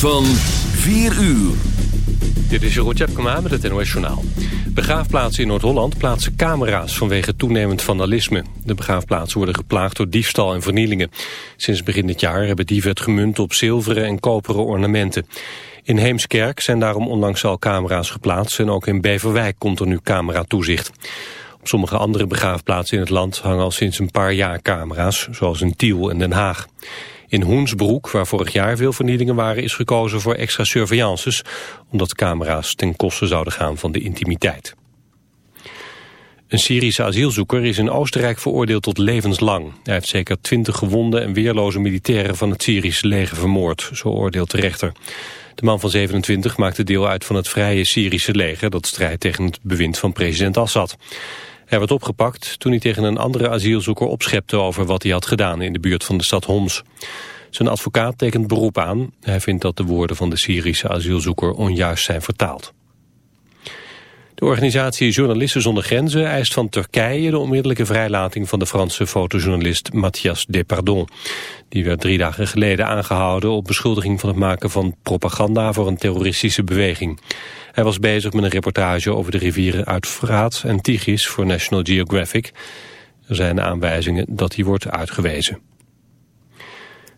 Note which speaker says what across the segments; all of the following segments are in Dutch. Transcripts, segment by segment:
Speaker 1: Van 4 uur.
Speaker 2: Dit is Jeroen Tjepkema met het NOS Journaal. Begraafplaatsen in Noord-Holland plaatsen camera's vanwege toenemend vandalisme. De begraafplaatsen worden geplaagd door diefstal en vernielingen. Sinds begin dit jaar hebben dieven het gemunt op zilveren en koperen ornamenten. In Heemskerk zijn daarom onlangs al camera's geplaatst... en ook in Beverwijk komt er nu cameratoezicht. Op sommige andere begraafplaatsen in het land hangen al sinds een paar jaar camera's... zoals in Tiel en Den Haag. In Hoensbroek, waar vorig jaar veel vernielingen waren, is gekozen voor extra surveillances, omdat camera's ten koste zouden gaan van de intimiteit. Een Syrische asielzoeker is in Oostenrijk veroordeeld tot levenslang. Hij heeft zeker twintig gewonde en weerloze militairen van het Syrische leger vermoord, zo oordeelt de rechter. De man van 27 maakte deel uit van het vrije Syrische leger dat strijdt tegen het bewind van president Assad. Hij werd opgepakt toen hij tegen een andere asielzoeker opschepte over wat hij had gedaan in de buurt van de stad Homs. Zijn advocaat tekent beroep aan. Hij vindt dat de woorden van de Syrische asielzoeker onjuist zijn vertaald. De organisatie Journalisten zonder Grenzen eist van Turkije de onmiddellijke vrijlating van de Franse fotojournalist Mathias Depardon. Die werd drie dagen geleden aangehouden op beschuldiging van het maken van propaganda voor een terroristische beweging. Hij was bezig met een reportage over de rivieren Uitfraat en Tigris voor National Geographic. Er zijn aanwijzingen dat hij wordt uitgewezen.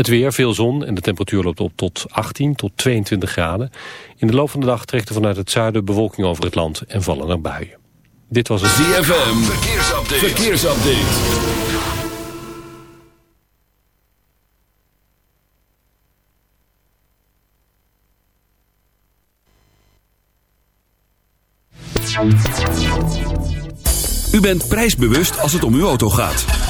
Speaker 2: Het weer, veel zon en de temperatuur loopt op tot 18 tot 22 graden. In de loop van de dag trekt er vanuit het zuiden bewolking over het land en vallen er buien. Dit was het
Speaker 1: ZFM, verkeersupdate. verkeersupdate. U bent prijsbewust als het om uw auto gaat.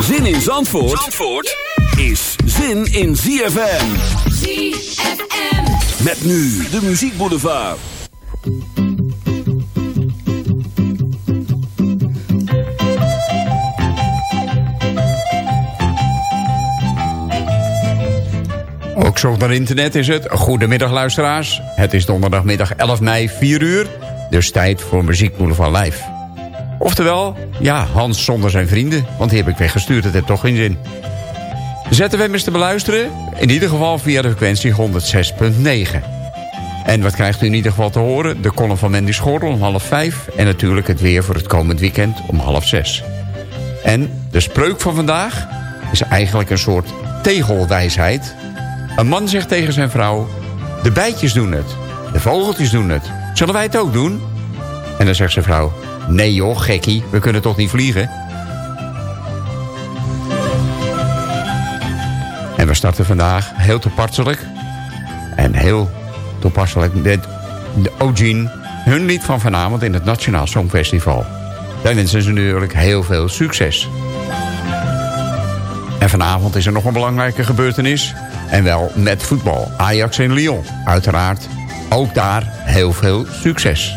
Speaker 1: Zin in Zandvoort, Zandvoort is zin in ZFM.
Speaker 3: ZFM.
Speaker 1: Met nu de muziekboulevard.
Speaker 4: Ook zonder internet is het. Goedemiddag luisteraars. Het is donderdagmiddag 11 mei, 4 uur. Dus tijd voor Muziek Boulevard Live. Oftewel, ja, Hans zonder zijn vrienden. Want die heb ik weggestuurd, het heeft toch geen zin. ZFM is te beluisteren. In ieder geval via de frequentie 106.9. En wat krijgt u in ieder geval te horen? De column van Mandy Schorrel om half vijf. En natuurlijk het weer voor het komend weekend om half zes. En de spreuk van vandaag is eigenlijk een soort tegelwijsheid. Een man zegt tegen zijn vrouw... De bijtjes doen het. De vogeltjes doen het. Zullen wij het ook doen? En dan zegt zijn vrouw... Nee joh, gekkie, we kunnen toch niet vliegen? En we starten vandaag heel toepasselijk... en heel toepasselijk met de Ojin... hun lied van vanavond in het Nationaal Songfestival. Daar wensen ze natuurlijk heel veel succes. En vanavond is er nog een belangrijke gebeurtenis. En wel met voetbal. Ajax en Lyon. Uiteraard ook daar heel veel succes.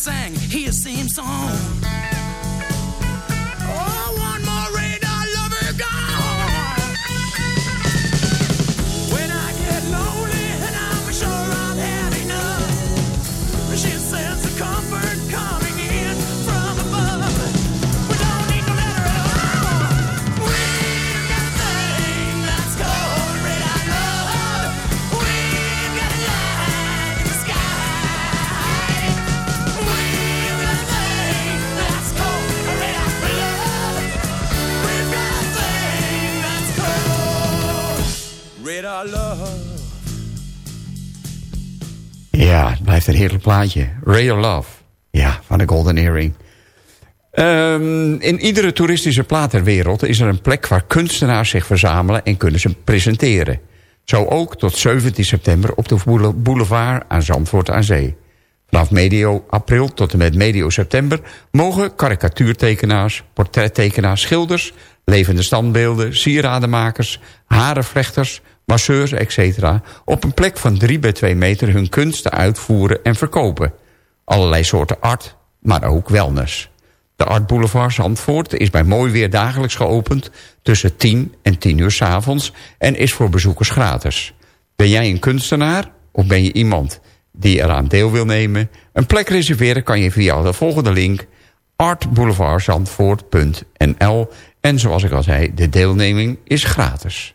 Speaker 5: Newsman sang his same song.
Speaker 4: Een heerlijk plaatje. Ray of Love. Ja, van de Golden Earring. Ehm, in iedere toeristische plaat ter wereld is er een plek waar kunstenaars zich verzamelen en kunnen ze presenteren. Zo ook tot 17 september op de boule- boulevard aan Zandvoort aan Zee. Vanaf medio april tot en met medio september mogen karikatuurtekenaars, portrettekenaars, schilders, levende standbeelden, sieradenmakers, harenvlechters, masseurs, etc. op een plek van 3 bij 2 meter hun kunsten uitvoeren en verkopen. Allerlei soorten art, maar ook wellness. De Art Boulevard Zandvoort is bij mooi weer dagelijks geopend... tussen 10 en 10 uur 's avonds en is voor bezoekers gratis. Ben jij een kunstenaar of ben je iemand die eraan deel wil nemen? Een plek reserveren kan je via de volgende link... artboulevardzandvoort.nl En zoals ik al zei, de deelneming is gratis.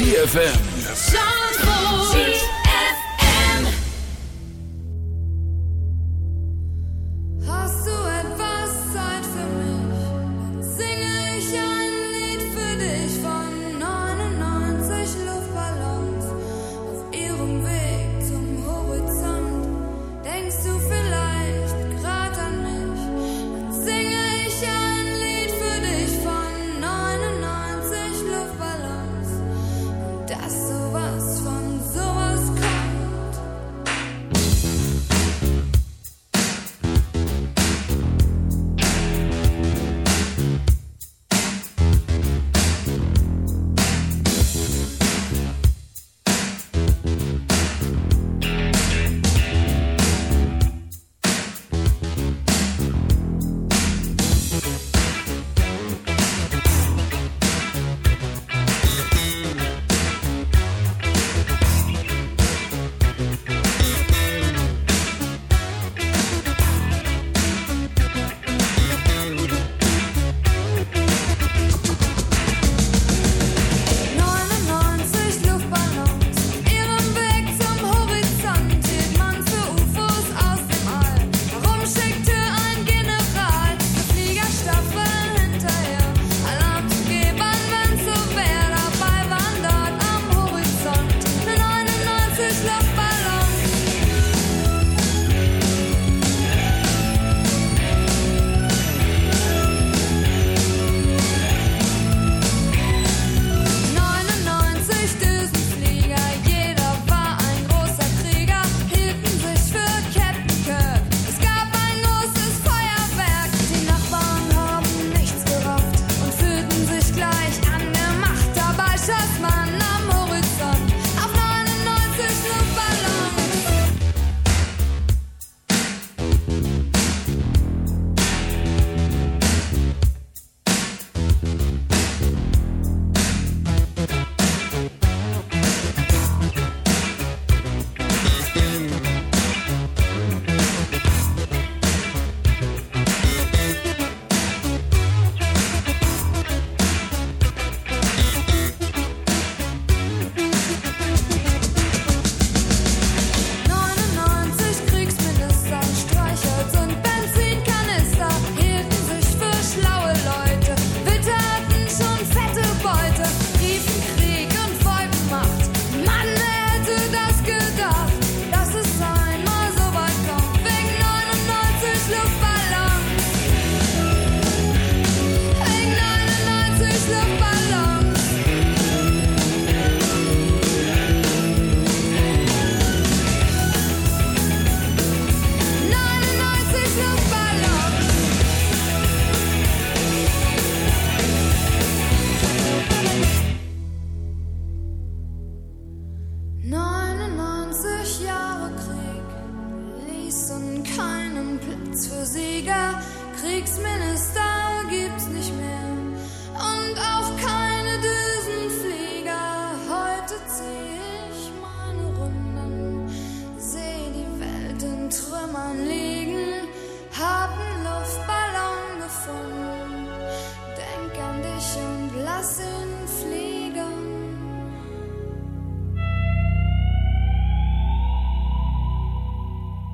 Speaker 1: ZFM.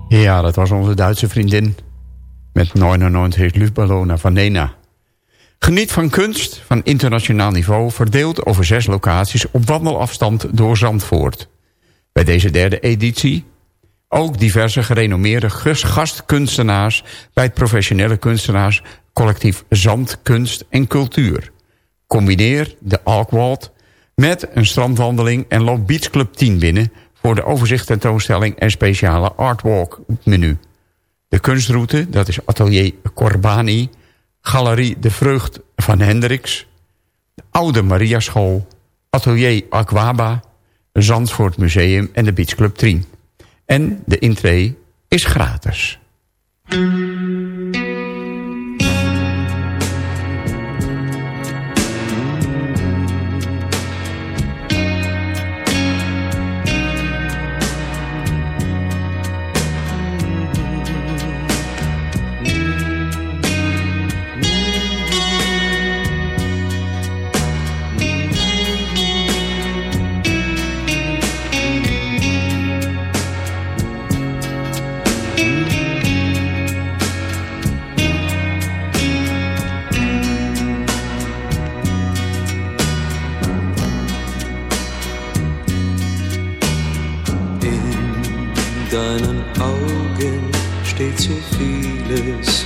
Speaker 4: Ja, dat was onze Duitse vriendin. Met 99 luchtballonnen van Nena. Geniet van kunst van internationaal niveau... verdeeld over zes locaties op wandelafstand door Zandvoort. Bij deze derde editie ook diverse gerenommeerde gastkunstenaars... bij het professionele kunstenaars collectief Zand, Kunst en Cultuur. Combineer de Alkwald met een strandwandeling... en loop Beach Club 10 binnen voor de overzicht tentoonstelling... en speciale artwalk menu. De kunstroute, dat is Atelier Corbani... Galerie De Vreugd van Hendricks... de Oude Mariaschool... Atelier Aquaba... Zandvoort Museum en de Beach Club 10. En de intree is gratis.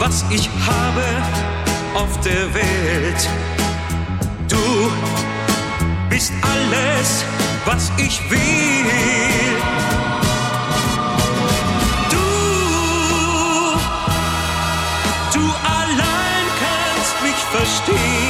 Speaker 6: was ich habe auf der Welt. Du bist alles, was ich will. Du, du allein kannst mich verstehen.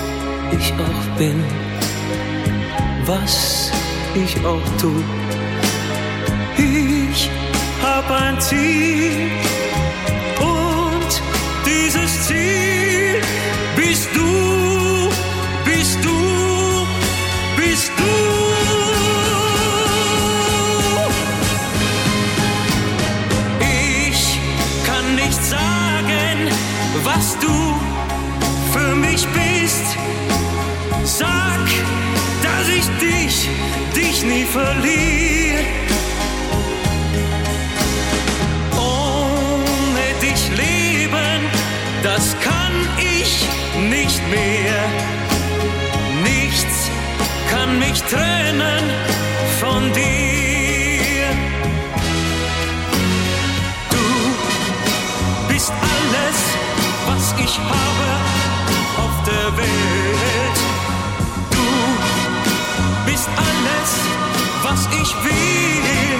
Speaker 6: auch bin, was ich auch tu. Ich hab ein Ziel und dieses Ziel bist du, bist du, bist du. Ich kann nicht sagen, was du dich nie verliere. Was ich will.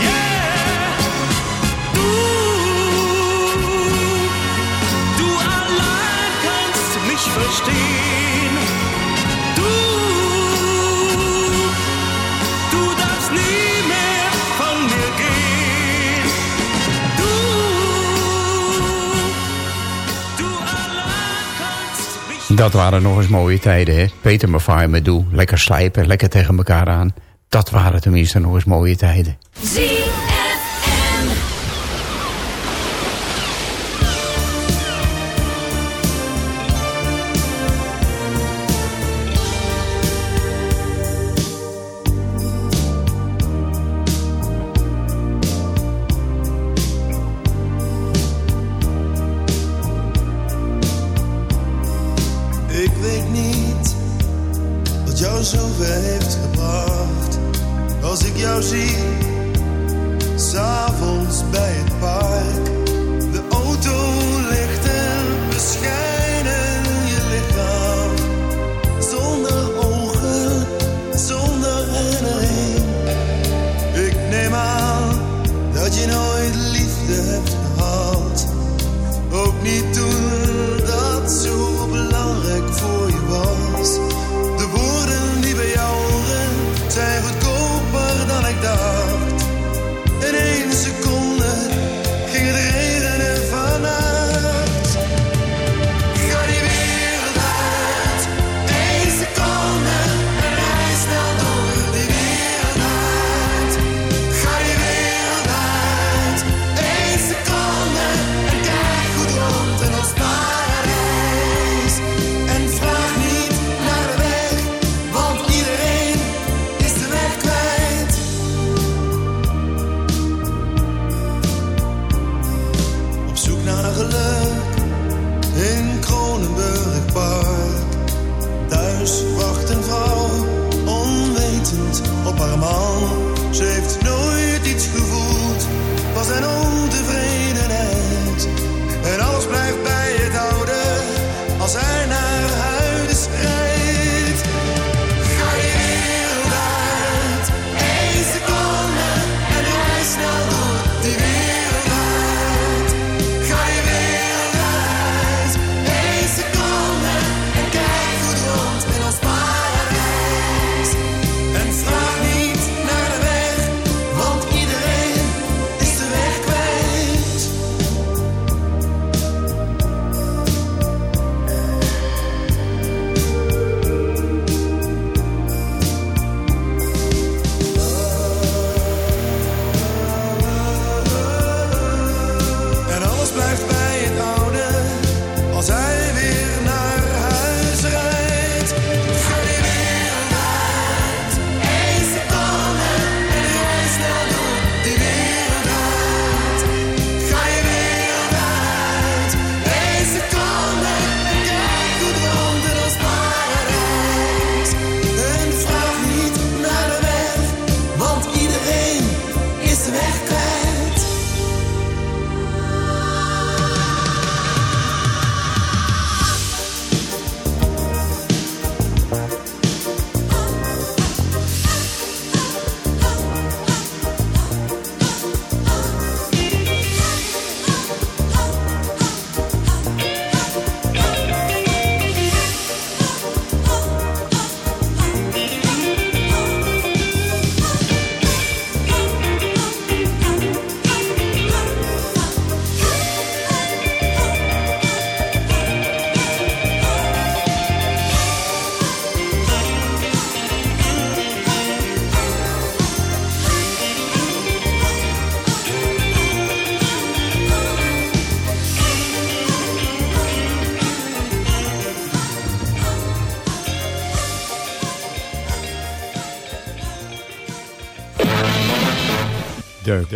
Speaker 6: Yeah. Du, du allein kannst mich verstehen. Du, du darfst nie mehr von mir gehen. Du, du allein kannst mich
Speaker 4: Dat waren nog eens mooie tijden, hè. Peter Maffay met Doe. Lekker slijpen, lekker tegen elkaar aan. Dat waren tenminste nog eens mooie tijden.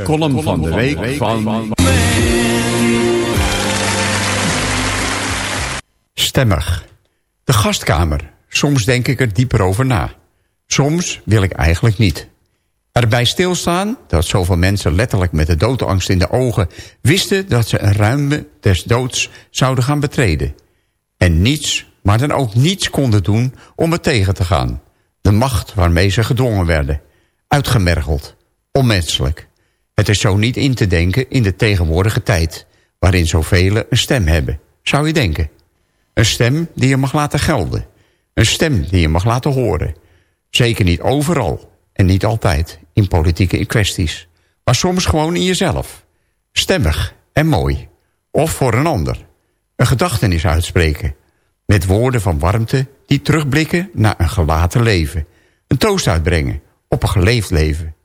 Speaker 4: Column van de week van... Stemmig. De gastkamer. Soms denk ik er dieper over na. Soms wil ik eigenlijk niet. Erbij stilstaan dat zoveel mensen letterlijk met de doodangst in de ogen... wisten dat ze een ruimte des doods zouden gaan betreden. En niets, maar dan ook niets konden doen om het tegen te gaan. De macht waarmee ze gedwongen werden. Uitgemergeld. Onmenselijk. Het is zo niet in te denken in de tegenwoordige tijd... waarin zoveel een stem hebben. Zou je denken. Een stem die je mag laten gelden. Een stem die je mag laten horen. Zeker niet overal en niet altijd in politieke kwesties. Maar soms gewoon in jezelf. Stemmig en mooi. Of voor een ander. Een gedachtenis uitspreken. Met woorden van warmte die terugblikken naar een gelaten leven. Een toast uitbrengen op een geleefd leven.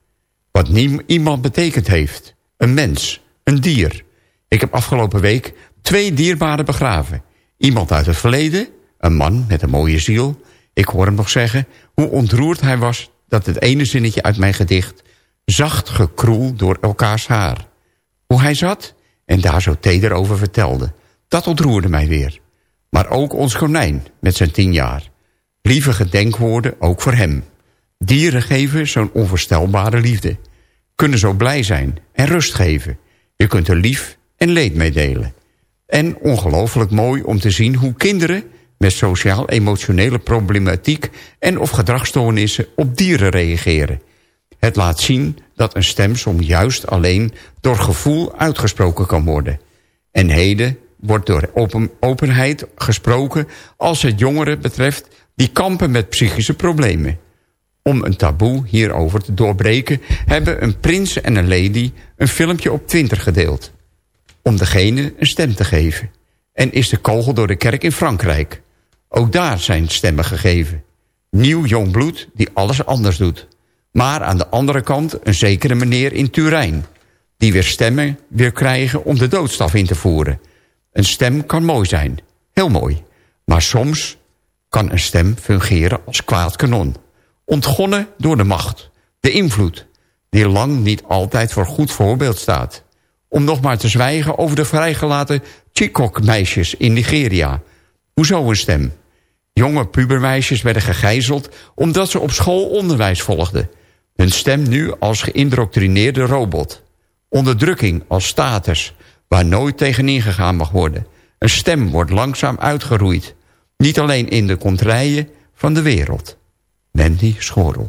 Speaker 4: Wat iemand betekend heeft. Een mens, een dier. Ik heb afgelopen week twee dierbaren begraven. Iemand uit het verleden, een man met een mooie ziel. Ik hoor hem nog zeggen hoe ontroerd hij was... dat het ene zinnetje uit mijn gedicht... zacht gekroel door elkaars haar. Hoe hij zat en daar zo teder over vertelde. Dat ontroerde mij weer. Maar ook ons konijn met zijn tien jaar. Lieve gedenkwoorden ook voor hem. Dieren geven zo'n onvoorstelbare liefde. Kunnen zo blij zijn en rust geven. Je kunt er lief en leed mee delen. En ongelooflijk mooi om te zien hoe kinderen met sociaal-emotionele problematiek en of gedragsstoornissen op dieren reageren. Het laat zien dat een stem soms juist alleen door gevoel uitgesproken kan worden. En heden wordt door open, openheid gesproken als het jongeren betreft die kampen met psychische problemen. Om een taboe hierover te doorbreken hebben een prins en een lady een filmpje op Twitter gedeeld. Om degene een stem te geven. En is de kogel door de kerk in Frankrijk. Ook daar zijn stemmen gegeven. Nieuw jong bloed die alles anders doet. Maar aan de andere kant een zekere meneer in Turijn... die weer stemmen weer krijgen om de doodstraf in te voeren. Een stem kan mooi zijn, heel mooi. Maar soms kan een stem fungeren als kwaad kanon. Ontgonnen door de macht, de invloed... die lang niet altijd voor goed voorbeeld staat. Om nog maar te zwijgen over de vrijgelaten Chikok-meisjes in Nigeria. Hoezo een stem? Jonge pubermeisjes werden gegijzeld omdat ze op school onderwijs volgden. Hun stem nu als geïndoctrineerde robot. Onderdrukking als status, waar nooit tegen ingegaan mag worden. Een stem wordt langzaam uitgeroeid. Niet alleen in de contraien van de wereld. Wendy Schorel.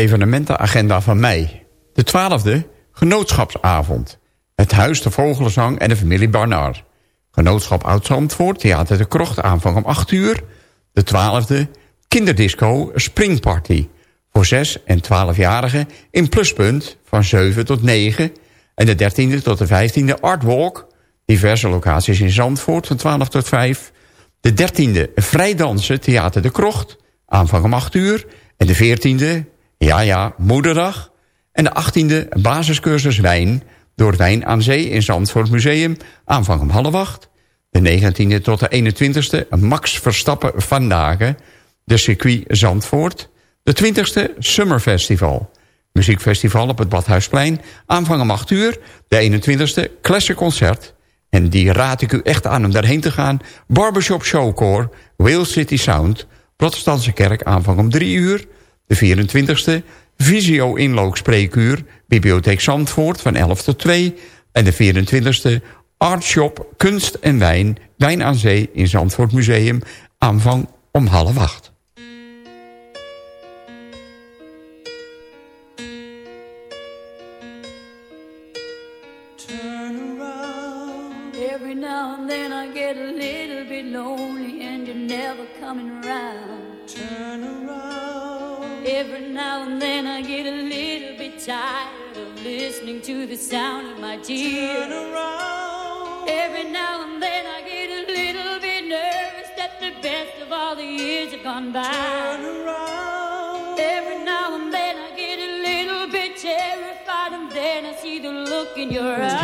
Speaker 4: Evenementenagenda van mei. De 12e, genootschapsavond. Het Huis de Vogelenzang en de familie Barnard. Genootschap Oud-Zandvoort, Theater de Krocht, aanvang om 8 uur. De 12e, kinderdisco Springparty. Voor 6 en 12-jarigen in Pluspunt van 7 tot 9. En de 13e tot de 15e Artwalk. Diverse locaties in Zandvoort van 12 tot 5. De 13e Vrijdansen Theater de Krocht. Aanvang om 8 uur. En de 14e, ja ja, Moederdag. En de 18e basiscursus Wijn door Wijn aan Zee in Zandvoort Museum. Aanvang om half acht. De 19e tot de 21e Max Verstappen vandaag. De circuit Zandvoort. De 20e Summer Festival. Muziekfestival op het Badhuisplein. Aanvang om 8 uur. De 21e Classic Concert. En die raad ik u echt aan om daarheen te gaan. Barbershop Showcore, Wales City Sound, Protestantse Kerk, aanvang om 3 uur. De 24e, Visio Inlookspreekuur, Bibliotheek Zandvoort van 11 tot 2. En de 24e, Artshop Kunst en Wijn, Wijn aan Zee in Zandvoort Museum, aanvang om half acht.
Speaker 7: Your eyes.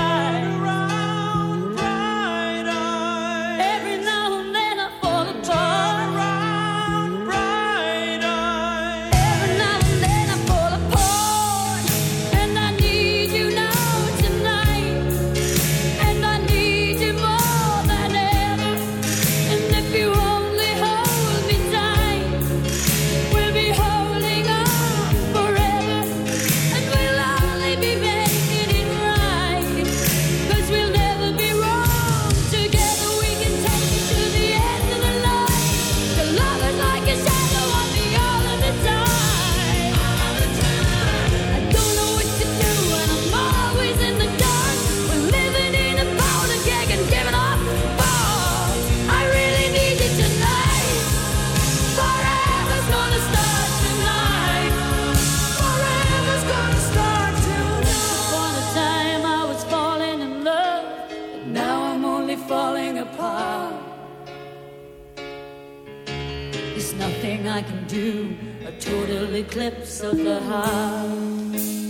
Speaker 7: There's nothing I can do, a total eclipse of the heart.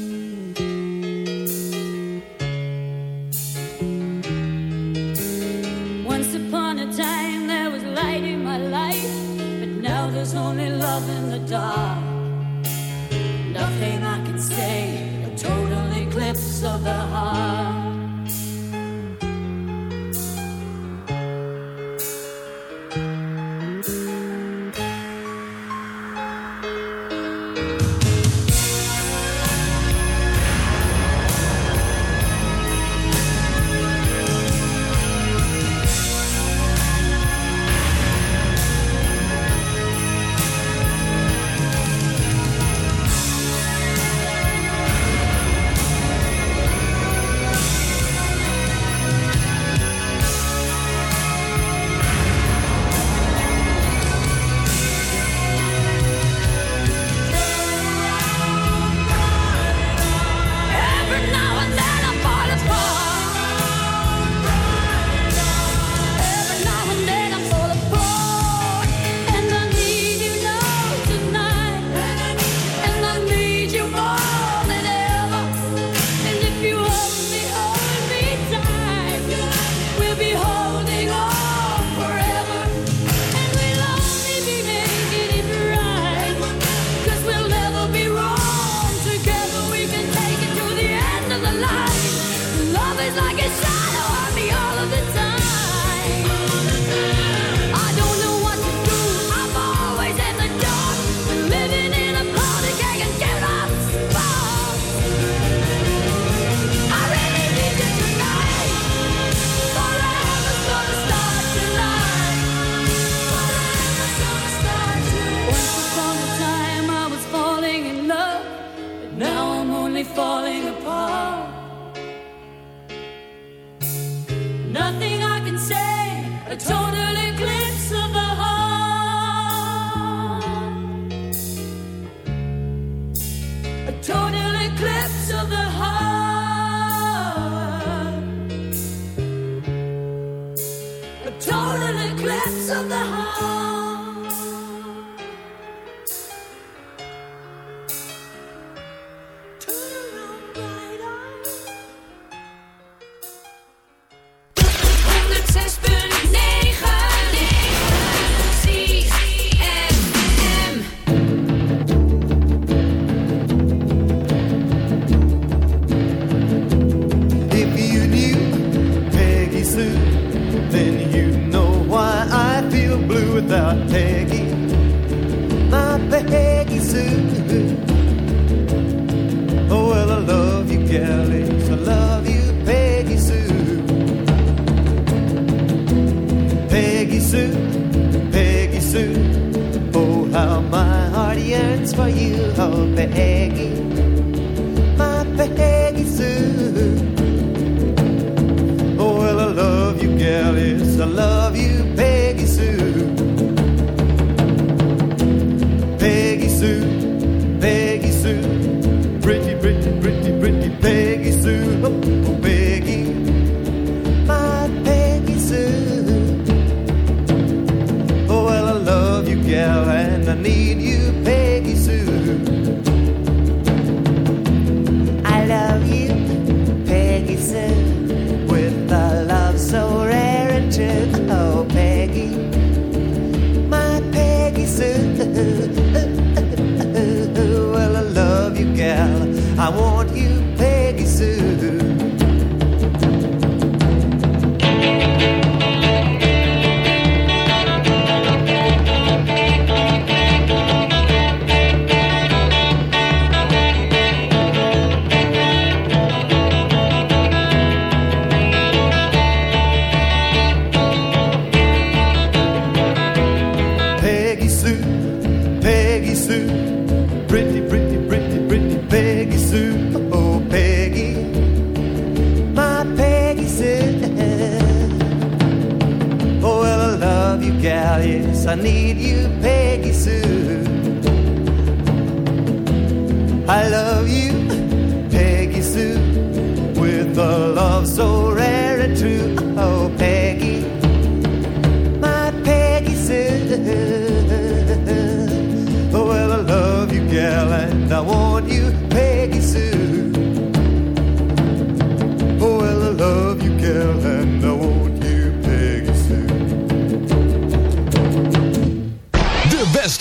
Speaker 8: girl, and I need you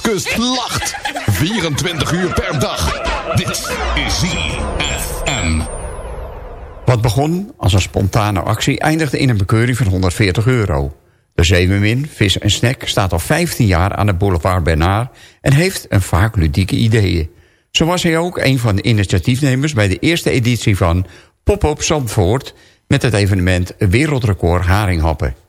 Speaker 9: Westkust lacht. 24 uur per dag. Dit is ZFM.
Speaker 4: Wat begon als een spontane actie eindigde in een bekeuring van 140 euro. De Zeemermin, vis en snack staat al 15 jaar aan de boulevard Bernard... en heeft een vaak ludieke ideeën. Zo was hij ook een van de initiatiefnemers bij de eerste editie van Pop-up Zandvoort... met het evenement Wereldrecord Haringhappen.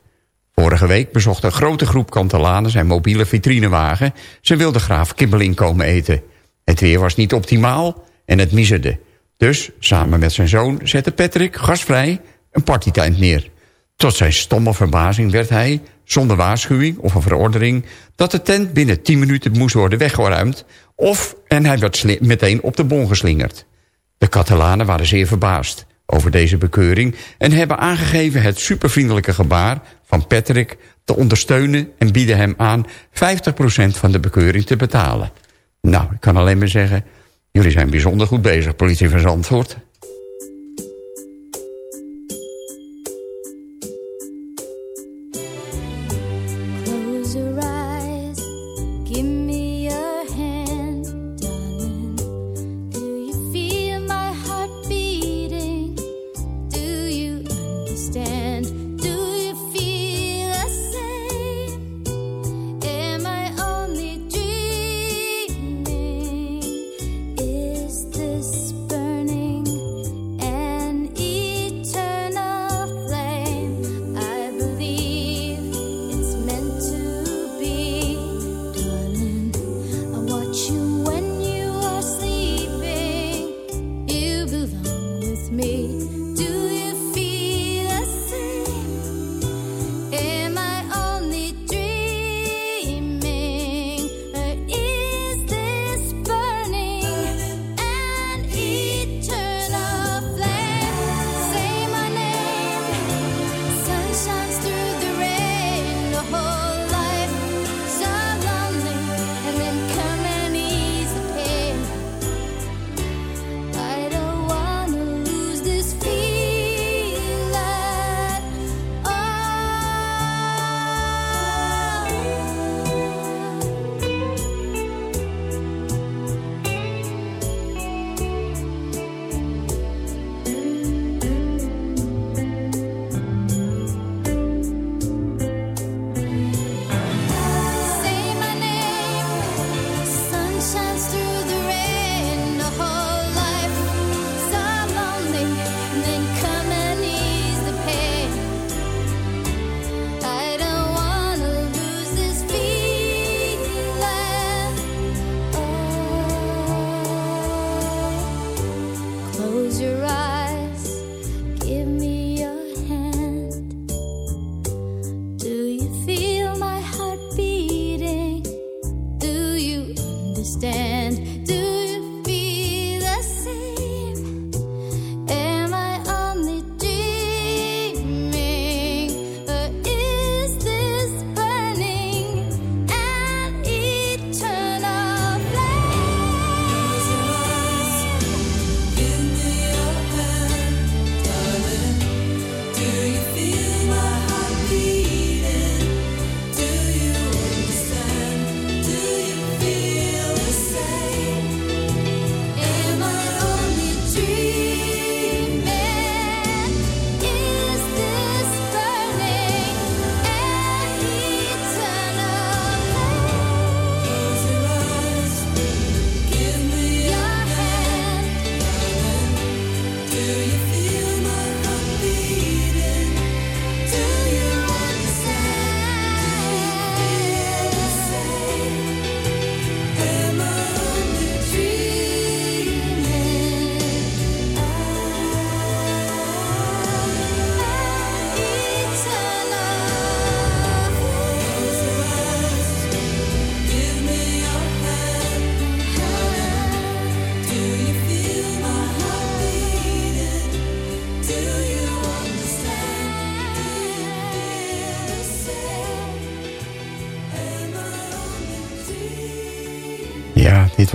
Speaker 4: Vorige week bezocht een grote groep Kantelanen zijn mobiele vitrinewagen. Ze wilden graaf kibbeling komen eten. Het weer was niet optimaal en het miserde. Dus samen met zijn zoon zette Patrick gasvrij een partytent neer. Tot zijn stomme verbazing werd hij, zonder waarschuwing of een verordening... dat de tent binnen 10 minuten moest worden weggeruimd... of en hij werd meteen op de bon geslingerd. De Catalanen waren zeer verbaasd over deze bekeuring... en hebben aangegeven het supervriendelijke gebaar van Patrick te ondersteunen... en bieden hem aan 50% van de bekeuring te betalen. Nou, ik kan alleen maar zeggen... jullie zijn bijzonder goed bezig, politie van Zandvoort.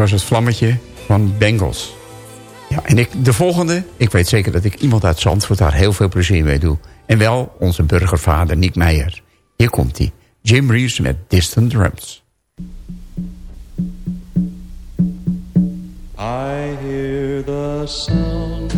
Speaker 4: Was het vlammetje van Bengals. Ja, en ik, de volgende, ik weet zeker dat ik iemand uit Zandvoort daar heel veel plezier mee doe. En wel onze burgervader Nick Meijer. Hier komt hij. Jim Reeves met Distant Drums.
Speaker 10: I hear the sound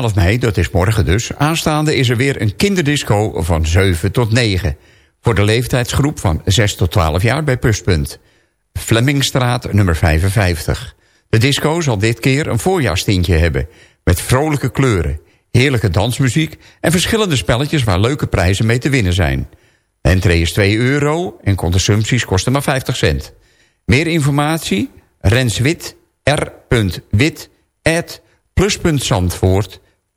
Speaker 4: 12 mei, dat is morgen dus. Aanstaande is er weer een kinderdisco van 7 tot 9. Voor de leeftijdsgroep van 6 tot 12 jaar bij Pluspunt. Flemmingstraat nummer 55. De disco zal dit keer een voorjaarstintje hebben. Met vrolijke kleuren, heerlijke dansmuziek... en verschillende spelletjes waar leuke prijzen mee te winnen zijn. Entree is 2 euro en consumpties kosten maar 50 cent. Meer informatie? Renswit, r.wit, at plus.zandvoort.nl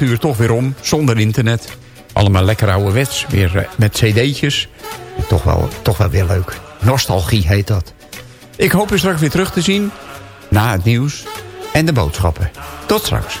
Speaker 4: eerste toch weer om. Zonder internet. Allemaal lekker ouderwets. Weer eh, met cd'tjes. Toch wel, toch wel weer leuk. Nostalgie heet dat. Ik hoop u straks weer terug te zien. Na het nieuws en de boodschappen. Tot straks.